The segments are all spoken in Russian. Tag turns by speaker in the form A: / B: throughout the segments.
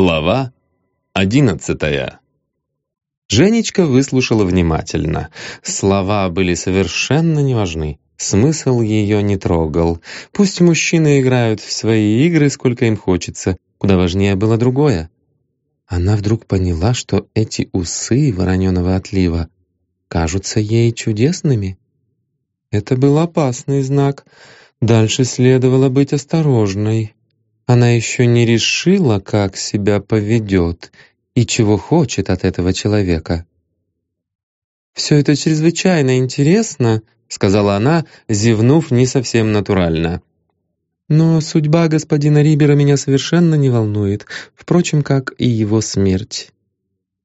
A: Глава одиннадцатая Женечка выслушала внимательно. Слова были совершенно неважны. Смысл ее не трогал. Пусть мужчины играют в свои игры, сколько им хочется. Куда важнее было другое. Она вдруг поняла, что эти усы вороненого отлива кажутся ей чудесными. Это был опасный знак. Дальше следовало быть осторожной. Она еще не решила, как себя поведет и чего хочет от этого человека. «Все это чрезвычайно интересно», — сказала она, зевнув не совсем натурально. «Но судьба господина Рибера меня совершенно не волнует, впрочем, как и его смерть.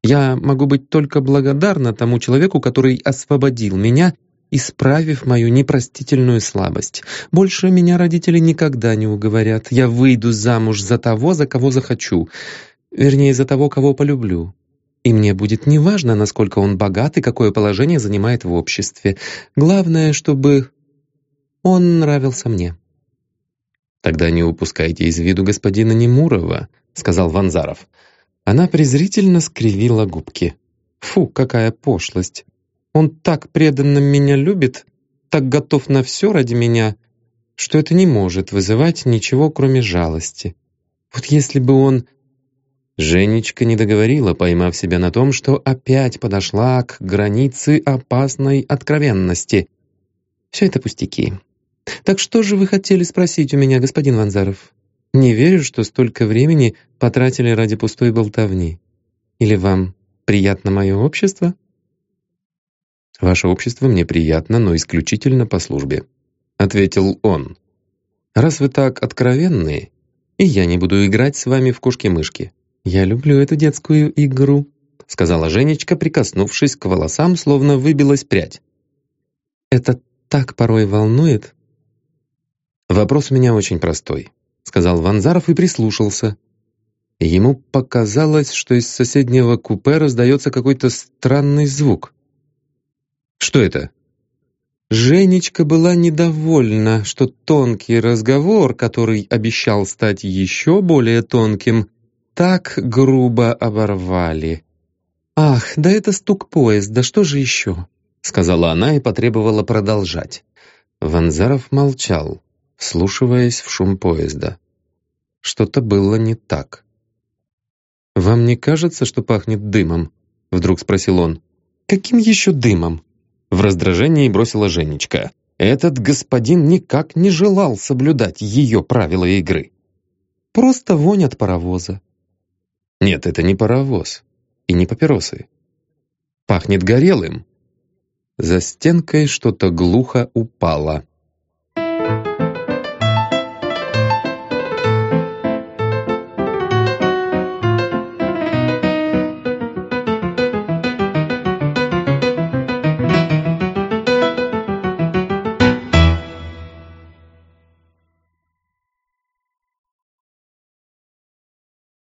A: Я могу быть только благодарна тому человеку, который освободил меня исправив мою непростительную слабость. Больше меня родители никогда не уговорят. Я выйду замуж за того, за кого захочу. Вернее, за того, кого полюблю. И мне будет неважно, насколько он богат и какое положение занимает в обществе. Главное, чтобы он нравился мне. «Тогда не упускайте из виду господина Немурова», — сказал Ванзаров. Она презрительно скривила губки. «Фу, какая пошлость! Он так преданно меня любит, так готов на все ради меня, что это не может вызывать ничего, кроме жалости. Вот если бы он... Женечка не договорила, поймав себя на том, что опять подошла к границе опасной откровенности. Все это пустяки. Так что же вы хотели спросить у меня, господин Ванзаров? Не верю, что столько времени потратили ради пустой болтовни. Или вам приятно мое общество? «Ваше общество мне приятно, но исключительно по службе», — ответил он. «Раз вы так откровенны, и я не буду играть с вами в кошки-мышки. Я люблю эту детскую игру», — сказала Женечка, прикоснувшись к волосам, словно выбилась прядь. «Это так порой волнует». «Вопрос у меня очень простой», — сказал Ванзаров и прислушался. Ему показалось, что из соседнего купе раздается какой-то странный звук. Что это?» Женечка была недовольна, что тонкий разговор, который обещал стать еще более тонким, так грубо оборвали. «Ах, да это стук поезда, что же еще?» сказала она и потребовала продолжать. Ванзаров молчал, вслушиваясь в шум поезда. Что-то было не так. «Вам не кажется, что пахнет дымом?» вдруг спросил он. «Каким еще дымом?» В раздражении бросила Женечка. Этот господин никак не желал соблюдать ее правила игры. Просто вонь от паровоза. Нет, это не паровоз. И не папиросы. Пахнет горелым. За стенкой что-то глухо упало.